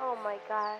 Oh my god.